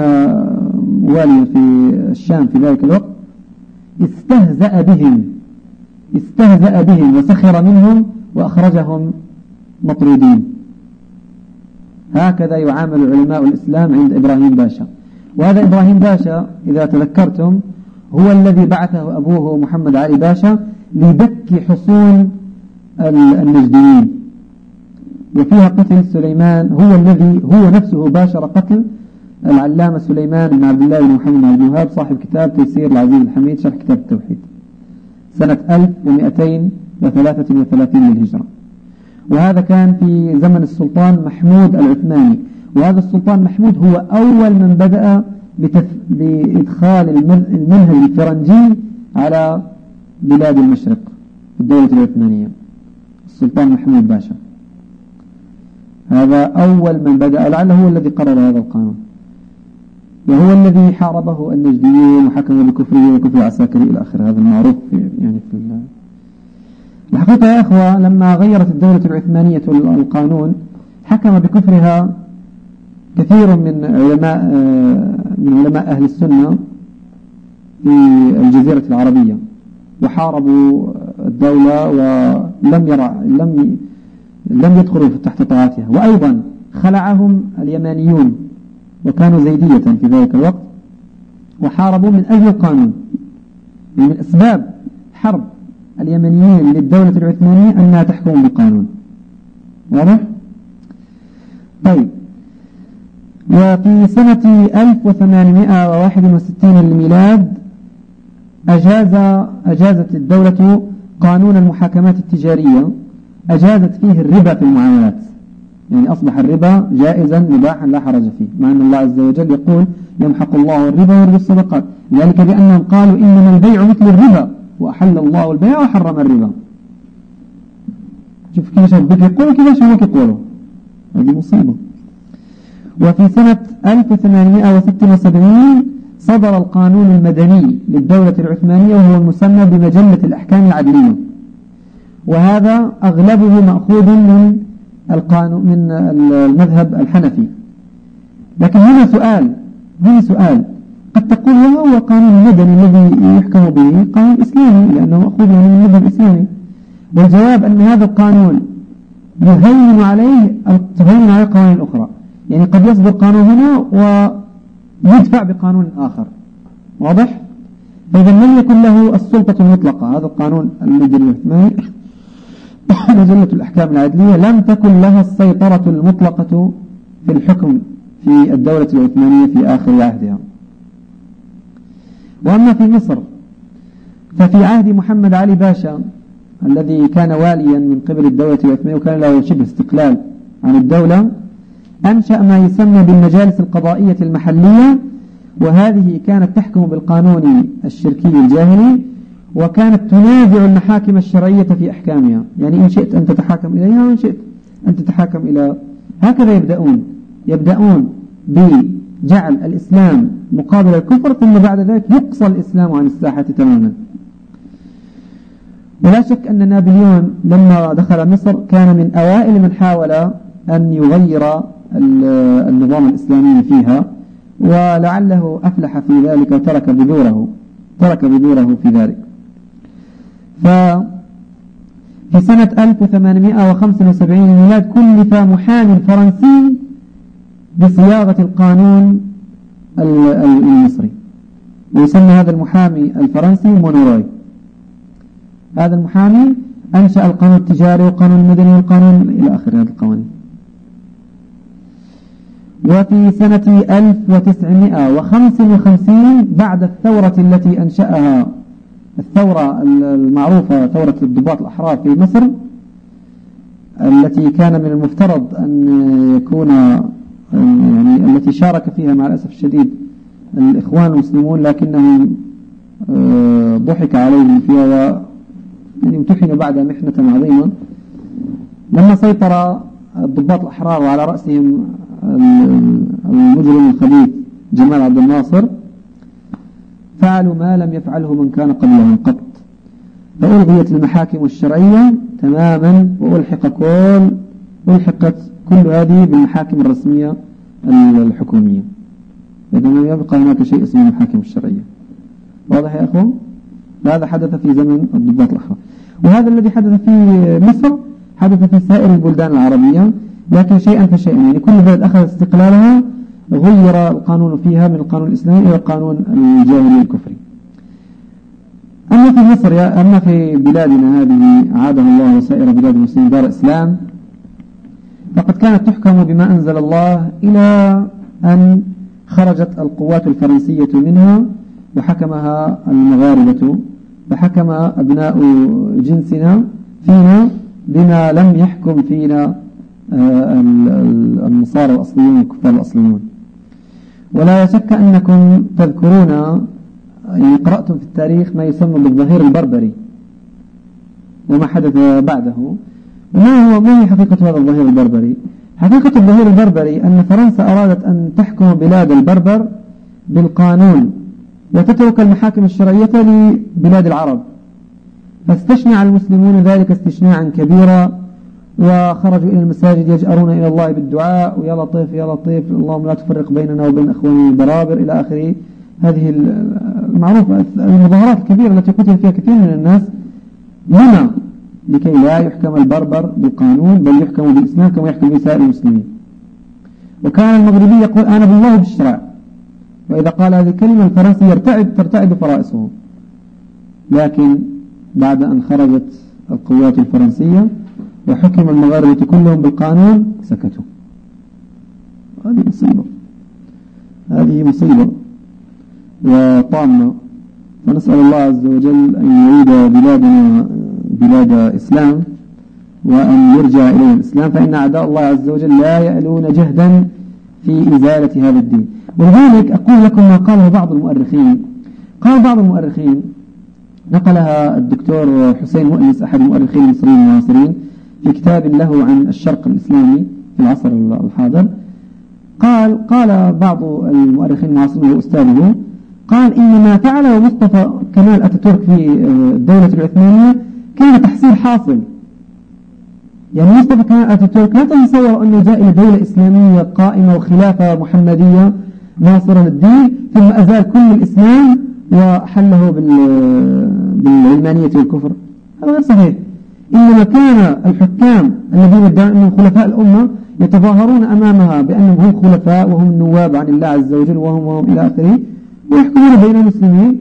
A: واليا في الشام في ذلك الوقت استهزأ بهم استهزأ بهم وسخر منهم وأخرجهم مطرودين. هكذا يعامل علماء الإسلام عند إبراهيم باشا. وهذا إبراهيم باشا إذا تذكرتم هو الذي بعثه أبوه محمد علي باشا لدك حصون النجديين وفيها قتل سليمان هو الذي هو نفسه باشر قتل العلامة سليمان بن عبد الله بن محمد بن الوهاب صاحب كتاب تيسير العزيز الحميد شرح كتاب التوحيد. سنة 1233 للهجرة. وهذا كان في زمن السلطان محمود العثماني. وهذا السلطان محمود هو أول من بدأ بتف... بإدخال المنهج الفرنجي على بلاد المشرق الدولة العثمانية. السلطان محمود باشا. هذا أول من بدأ لعله هو الذي قرر هذا القانون. وهو الذي حاربه النجديين وحكموا بكفره وكفر عساكر إلى آخر هذا المعروف في يعني في الحقيقة يا أخوة لما غيرت الدولة العثمانية القانون حكم بكفرها كثير من علماء من علماء أهل السنة في الجزيرة العربية وحاربوا الدولة ولم يرى لم لم يدخلوا تحت طاعتها وأيضا خلعهم اليمانيون وكانوا زيدية في ذلك الوقت وحاربوا من أجل القانون يعني من أسباب حرب اليمنيين للدولة العثمانية أنها تحكم بالقانون. واضح؟ طيب. وفي سنة 1861 للميلاد أجاز أجازت الدولة قانون المحاكمات التجارية أجازت فيه الربا في المعاملات. يعني أصبح الربا جائزا مباحا لا حرج فيه. مع أن الله عز وجل يقول يمحق الله الربا ويربي الصدقات. ذلك بأنهم قالوا إنما البيع مثل الربا وأحل الله البيع وحرم الربا. شوف كيفاش ربك يقول كيفاش هو كيقولوا هذه مصيبة. وفي سنة 1876 صدر القانون المدني للدولة العثمانية وهو المسمى بمجلة الأحكام العدلية. وهذا أغلبه مأخوذ من القانون من المذهب الحنفي. لكن هنا سؤال هنا سؤال. قد تقول ما هو القانون المدني الذي يحكم به قانون إسلامي لأنه مأخوذ من المذهب الإسلامي. والجواب أن هذا القانون يهين عليه تهين عليه القوانين الأخرى يعني قد يصدر قانون هنا ويدفع بقانون آخر. واضح؟ فإذا لم يكن له السلطة المطلقة هذا القانون المدني مجلة الأحكام العدلية لم تكن لها السيطرة المطلقة في الحكم في الدولة العثمانية في آخر عهدها. وأما في مصر ففي عهد محمد علي باشا الذي كان واليا من قبل الدولة العثمانية وكان له شبه استقلال عن الدولة أنشأ ما يسمى بالمجالس القضائية المحلية وهذه كانت تحكم بالقانون الشركي الجاهلي وكانت تنازع المحاكم الشرعية في أحكامها. يعني إن شئت أن تتحاكم إليها وإن شئت أن تتحاكم إلى هكذا يبدأون. يبدأون بجعل الإسلام مقابل الكفر ثم بعد ذلك يقصى الإسلام عن الساحة تماما. ولا شك أن نابليون لما دخل مصر كان من أوائل من حاول أن يغير النظام الإسلامي فيها ولعله أفلح في ذلك وترك بذوره ترك بذوره في ذلك. ففي سنة 1875 ميلاد كلف محامي فرنسي بصياغة القانون المصري. ويسمى هذا المحامي الفرنسي مونوروي. هذا المحامي أنشأ القانون التجاري والقانون المدني والقانون إلى آخر هذه القوانين. وفي سنة 1955 بعد الثورة التي أنشأها الثورة المعروفة ثورة الضباط الأحرار في مصر التي كان من المفترض أن يكون يعني التي شارك فيها مع الأسف الشديد الإخوان المسلمون لكنهم آه، ضحك عليهم فيها و يعني امتحنوا بعد محنة عظيمة. لما سيطر الضباط الأحرار وعلى رأسهم المجرم الخبيث جمال عبد الناصر فعلوا ما لم يفعله من كان قبلهم قط. فألغيت المحاكم الشرعية تماما وألحق كل ألحقت كل هذه بالمحاكم الرسمية الحكومية. إذا لم يبقى هناك شيء اسمه المحاكم الشرعية. واضح يا أخوان؟ هذا حدث في زمن الضباط الأحرار وهذا الذي حدث في مصر حدث في سائر البلدان العربية لكن شيئا فشيئا. يعني كل بلد أخذ استقلالها غير القانون فيها من القانون الإسلامي إلى القانون الجاهلي الكفري أما في مصر أما في بلادنا هذه عاده الله وسائر بلاد المسلمين دار الإسلام فقد كانت تحكم بما أنزل الله إلى أن خرجت القوات الفرنسية منها وحكمها المغاربة فحكم أبناء جنسنا فينا بما لم يحكم فينا آه، النصارى الأصليون والكفار الأصليون. ولا شك أنكم تذكرون يعني قرأتم في التاريخ ما يسمى بالظهير البربري وما حدث بعده. وما هو ما هي حقيقة هذا الظهير البربري؟ حقيقة الظهير البربري أن فرنسا أرادت أن تحكم بلاد البربر بالقانون وتترك المحاكم الشرعية لبلاد العرب. فاستشنع المسلمون ذلك استشناعا كبيرا وخرجوا إلى المساجد يجأرون إلى الله بالدعاء ويا لطيف يا لطيف اللهم لا تفرق بيننا وبين أخواننا البرابر. إلى آخره. هذه المعروفة المظاهرات الكبيرة التي قتل فيها كثير من الناس. لما؟ لكي لا يحكم البربر بالقانون بل يحكم بالإسلام كما يحكم به سائر المسلمين. وكان المغربي يقول أنا بالله بالشرع. وإذا قال هذه الكلمة الفرنسي يرتعد ترتعد فرائسه. لكن بعد أن خرجت القوات الفرنسية وحكم المغاربة كلهم بالقانون سكتوا. هذه مصيبة. هذه مصيبة. وطامة فنسأل الله عز وجل أن يعيد بلادنا بلاد إسلام. وأن يرجع إليه الإسلام. فإن أعداء الله عز وجل لا يألون جهدا في إزالة هذا الدين. ولذلك أقول لكم ما قاله بعض المؤرخين. قال بعض المؤرخين نقلها الدكتور حسين مؤنس أحد المؤرخين المصريين المعاصرين في كتاب له عن الشرق الإسلامي في العصر الحاضر. قال قال بعض المؤرخين المعاصرين وأستاذه قال إن ما فعله مصطفى كمال أتاتورك في الدولة العثمانية كان تحصيل حاصل. يعني مصطفى كمال أتاتورك لا تتصور أنه جاء إلى دولة إسلامية قائمة وخلافة محمدية ناصرة للدين ثم أزال كل الإسلام وحله بالعلمانية والكفر. هذا غير صحيح. إنما كان الحكام الذين من خلفاء الأمة يتظاهرون أمامها بأنهم هم خلفاء وهم النواب عن الله عز وجل وهم وهم إلى آخره ويحكمون بين المسلمين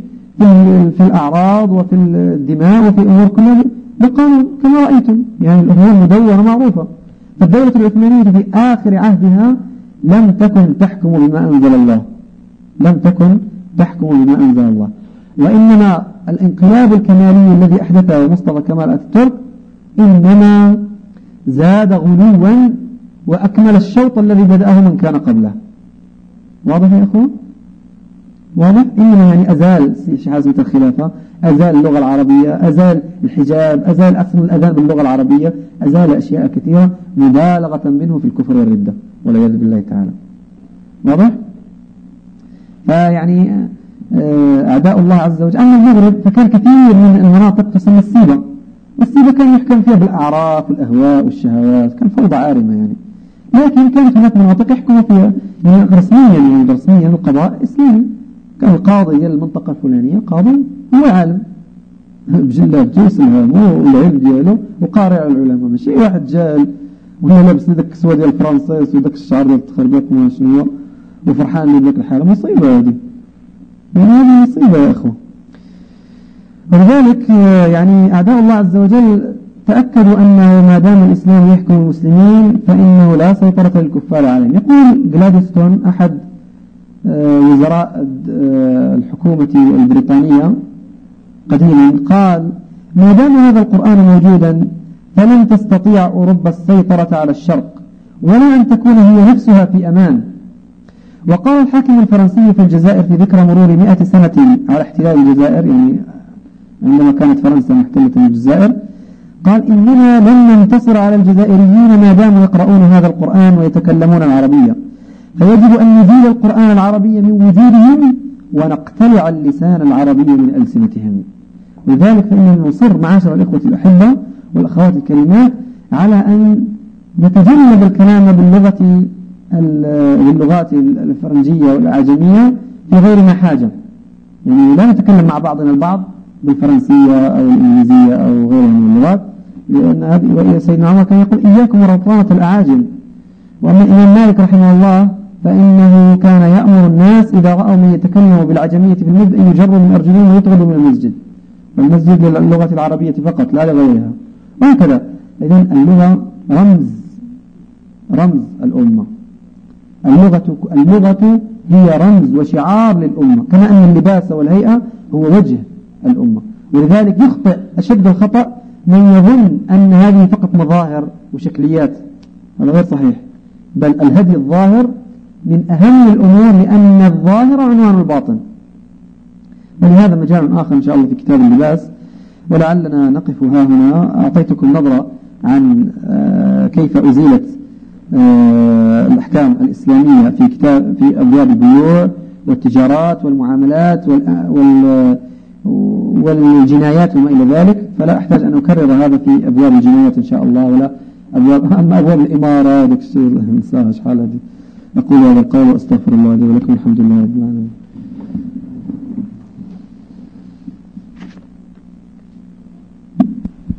A: في, الأعراض وفي الدماء وفي أمور كلها بالقانون كما رأيتم يعني الأمور مدونة معروفة. فالدولة العثمانية في آخر عهدها لم تكن تحكم بما أنزل الله. لم تكن تحكم بما أنزل الله. وإنما الانقلاب الكمالي الذي أحدثه مصطفى كمال أتاتورك إنما زاد غلوا وأكمل الشوط الذي بدأه من كان قبله. واضح يا أخوان؟ واضح؟ إنما يعني أزال حازمة الخلافة أزال اللغة العربية أزال الحجاب أزال أصل الأذان باللغة العربية أزال أشياء كثيرة مبالغة منه في الكفر والردة والعياذ بالله تعالى. واضح؟ فيعني آه، أعداء الله عز وجل أما المغرب فكان كثير من المناطق تسمى السيبة. والسيبة كان يحكم فيها بالأعراف والأهواء والشهوات كان فوضى عارمة يعني. لكن كانت هناك مناطق يحكموا فيها يعني رسميا يعني رسميا القضاء إسلامي. كان القاضي ديال المنطقة الفلانية قاضي هو عالم. بجلاب جوس الهامو والعلم ديالو وقارئ على العلماء. ماشي واحد جال ولا لابس ذاك الكسوة ديال الفرنسيس وذاك الشعر ديال التخربيق وما شنو وفرحان بذاك الحالة. مصيبة هذه. يعني هذه مصيبة يا أخوة. ولذلك يعني أعداء الله عز وجل تأكدوا أنه ما دام الإسلام يحكم المسلمين فإنه لا سيطرة للكفار عليهم يقول جلادستون أحد آه، وزراء آه، الحكومة البريطانية قديما قال ما دام هذا القرآن موجودا فلن تستطيع أوروبا السيطرة على الشرق ولا أن تكون هي نفسها في أمان. وقال الحاكم الفرنسي في الجزائر في ذكرى مرور مئة سنة على احتلال الجزائر يعني عندما كانت فرنسا محتلة الجزائر قال إننا لن ننتصر على الجزائريين ما داموا يقرؤون هذا القرآن ويتكلمون العربية. فيجب أن نزيل القرآن العربي من وجودهم ونقتلع اللسان العربي من ألسنتهم. لذلك فإننا نصر معاشر الإخوة الأحبة والأخوات الكريمات على أن نتجنب الكلام باللغة باللغات الفرنجية والأعجمية في غير ما حاجة. يعني لا نتكلم مع بعضنا البعض بالفرنسية أو الإنجليزية أو غيرها من اللغات لأن سيدنا عمر كان يقول إياكم ورطانة الأعاجم. وأما الإمام مالك رحمه الله فإنه كان يأمر الناس إذا رأوا من يتكلم بالعجمية في أن يجروا من أرجلهم ويطردوا من المسجد. والمسجد للغة العربية فقط لا لغيرها. وهكذا. إذن اللغة رمز رمز الأمة. اللغة, اللغة هي رمز وشعار للأمة. كما أن اللباس والهيئة هو وجه الأمة. ولذلك يخطئ أشد الخطأ من يظن أن هذه فقط مظاهر وشكليات. هذا غير صحيح. بل الهدي الظاهر من أهم الأمور لأن الظاهر عنوان الباطن. ولهذا مجال آخر إن شاء الله في كتاب اللباس. ولعلنا نقف ها هنا. أعطيتكم نظرة عن آه، كيف أزيلت آه، الأحكام الإسلامية في كتاب في أبواب البيوع والتجارات والمعاملات والجنايات وما إلى ذلك فلا أحتاج أن أكرر هذا في أبواب الجنايات إن شاء الله ولا أبواب أما أبواب الإمارة ودك الشيء نساها شحال هذه أقول هذا القول وأستغفر الله لي ولكم الحمد لله رب العالمين.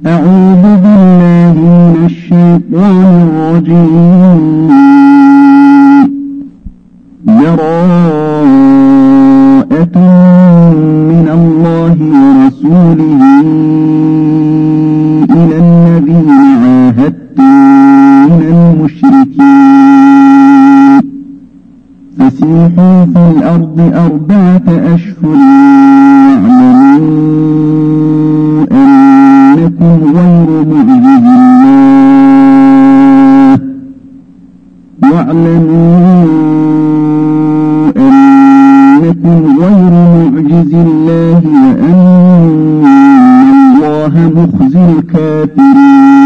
B: أعوذ بالله من الشيطان الرجيم. براءة ورسوله إلى الذين عاهدتم من المشركين. فسيحوا في الأرض أربعة أشهر واعلموا أنكم غير معجز الله. واعلموا أنكم غير معجز الله وأن الله مخزي الكافرين.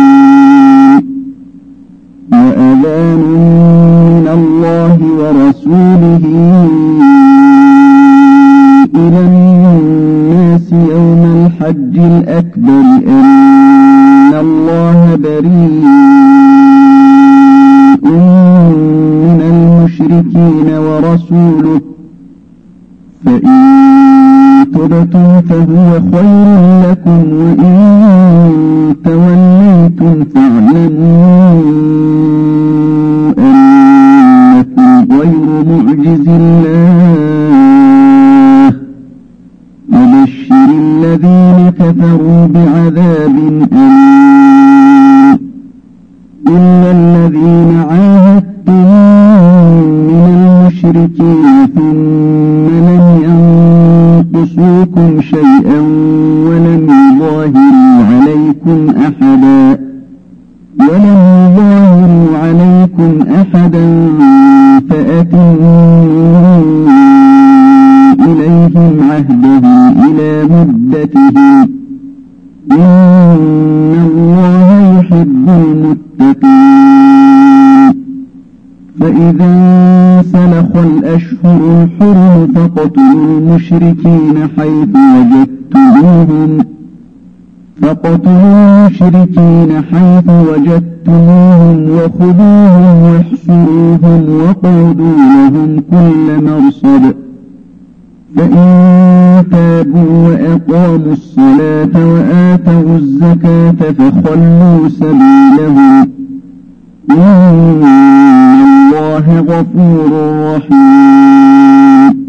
B: فهو خير لكم وإن توليتم فاعلموا فاقتلوا المشركين حيث وجدتموهم. فاقتلوا المشركين حيث وجدتموهم وخذوهم واحصروهم وقعدوا لهم كل مرصد. فإن تابوا وأقاموا الصلاة وآتوا الزكاة فخلوا سبيلهم. إن الله غفور رحيم.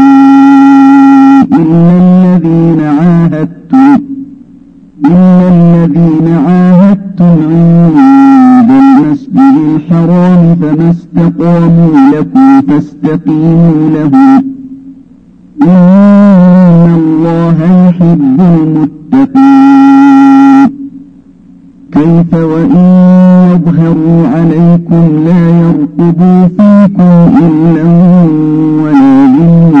B: إلا الذين عاهدتم إلا الذين عاهدتم عند المسجد الحرام فما استقاموا لكم فاستقيموا لهم إن الله يحب المتقين كيف وإن يظهروا عليكم لا يرقبوا فيكم إلا ولا ذمة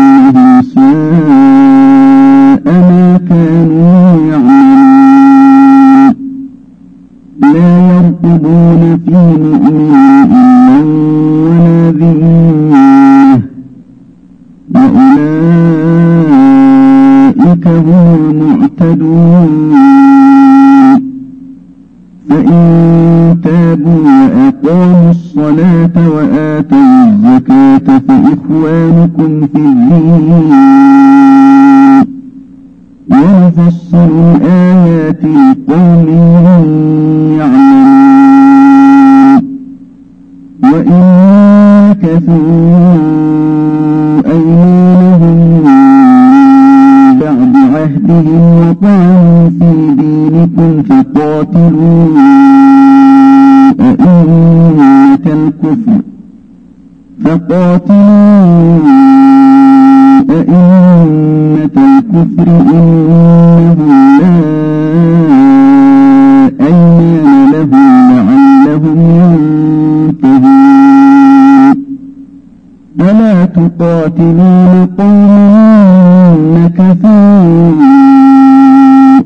B: تقاتلون قوما نكثوا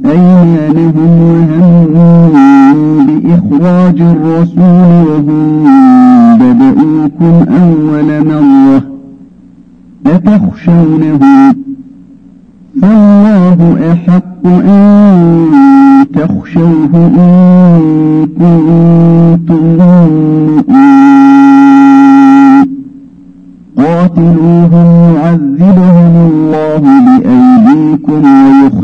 B: أيمانهم وهموا بإخراج الرسول وهم بدؤوكم أول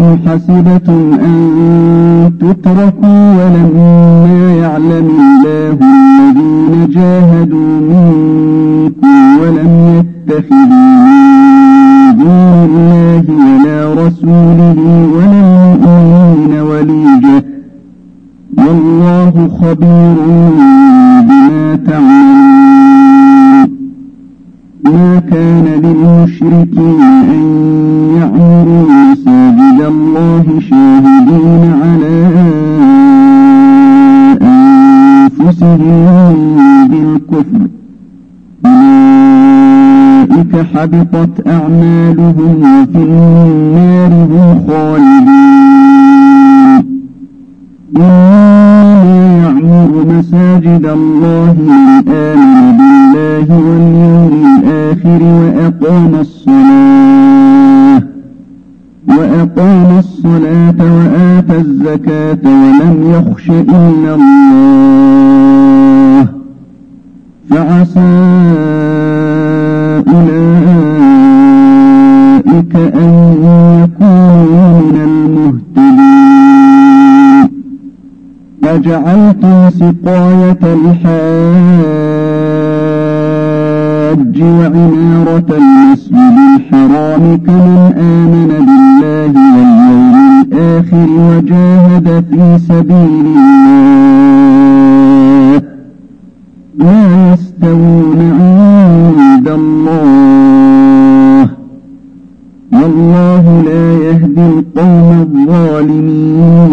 B: أم حسبتم أن تتركوا ولما يعلم الله الذين جاهدوا منكم ولم يتخذوا من دون الله ولا رسوله ولا المؤمنين وليجة والله خبير بما تعملون. ما كان للمشركين أن يعمروا مساجد الله شاهدين على أنفسهم بالكفر. أولئك حبطت أعمالهم وفي النار هم خالدون. إنما يعمر مساجد الله من آمن بالله واليوم الآخر وأقام الصلاة. وأقام الصلاة وآتى الزكاة ولم يخش إلا الله. فعسى أولئك أن يكونوا من المهتدين. أجعلتم سقاية الحاج وعمارة المسجد الحرام كمن آمن واليوم الآخر وجاهد في سبيل الله. لا يستوون عند الله. والله لا يهدي القوم الظالمين.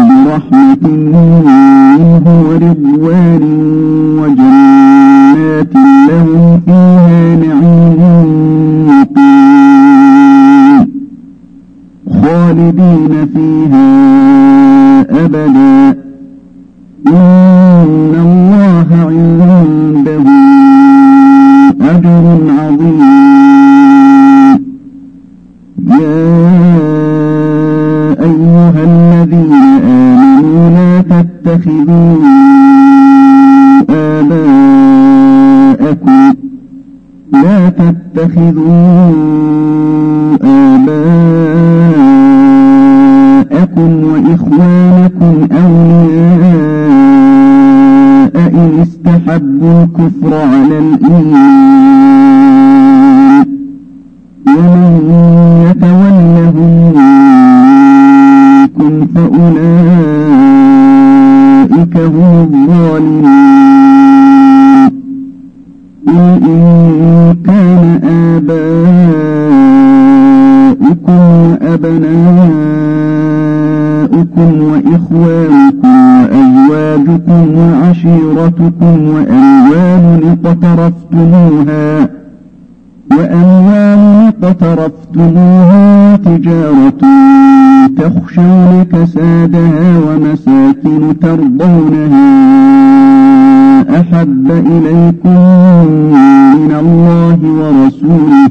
B: برحمة منه ورضوان وجنات لهم فيها نعيم مقيم. خالدين فيها أبدا. تتخذوا آباءكم لا تتخذوا آباءكم وإخوانكم أولياء إن استحبوا الكفر على الإيمان وإخوانكم وأزواجكم وعشيرتكم وأموال اقترفتموها وأموال اقترفتموها وتجارة تخشون كسادها ومساكن ترضونها أحب إليكم من الله ورسوله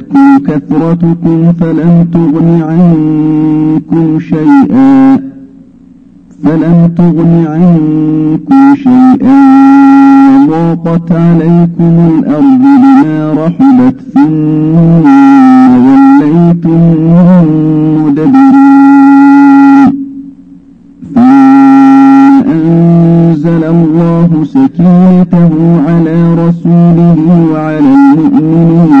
B: كثرتكم فلم تغن عنكم شيئا. فلم تغن عنكم شيئا. وضاقت عليكم الأرض بما رحبت ثم وليتم مدبرين. ثم أنزل الله سكينته على رسوله وعلى المؤمنين.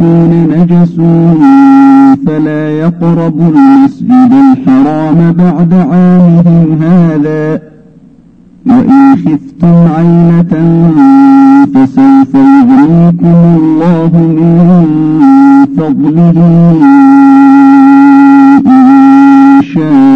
B: المشركون نجس فلا يقربوا المسجد الحرام بعد عامهم هذا. وإن خفتم عينة فسوف يغنيكم الله من فضله إن شاء.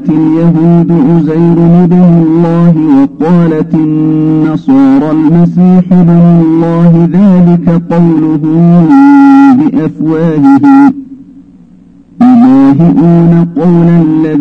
B: وقالت اليهود عزير ابن الله وقالت النصارى المسيح ابن الله ذلك قولهم بأفواههم. يضاهئون قول الذين